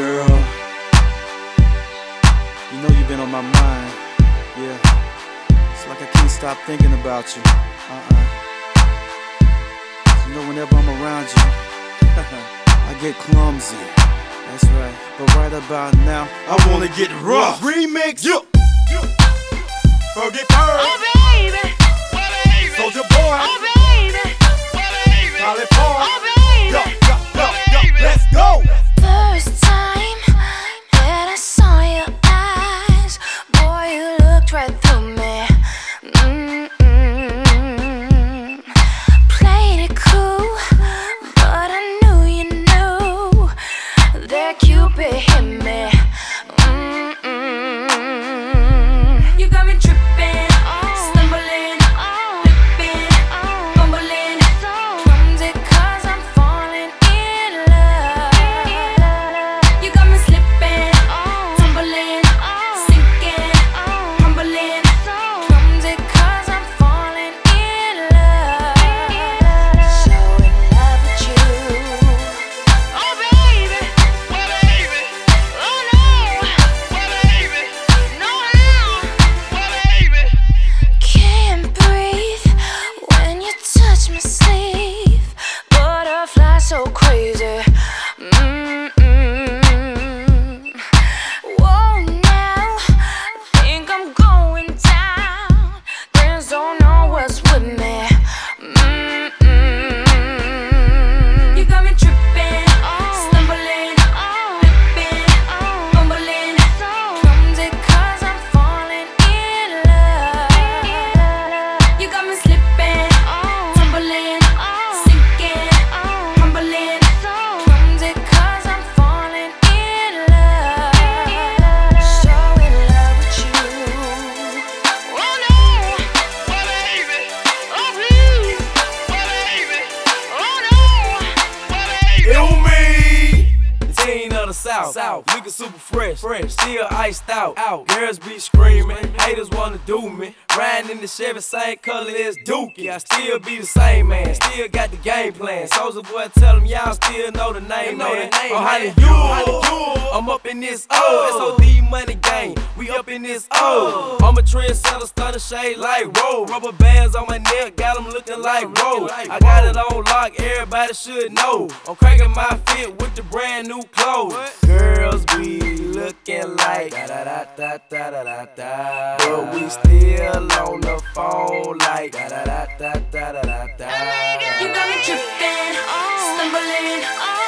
Girl, you know you've been on my mind. Yeah, it's like I can't stop thinking about you. Uh-uh. You know, whenever I'm around you, I get clumsy. That's right. But right about now, I wanna get rough. Remix. Yeah. Fergie South. South. Nigga super fresh. Fresh. Still iced out. Out. Girls be screaming. Haters wanna do me. Riding in the Chevy, same color as Dookie. I still be the same man. Still got the game plan. Soulja Boy, tell them y'all still know the name, know man. the name, oh, man. Hollywood. I'm up in this O. SOD money gang. We up in this O. I'm a trendsetter, stunner shade like roll. Rubber bands on my neck, got them looking like roll. I got it on lock, everybody should know. I'm cracking my fit with the brand new clothes. Girls be looking like da da da da da da da da. But we still on the phone like da da da da da da da da. You got me tripping, stumbling,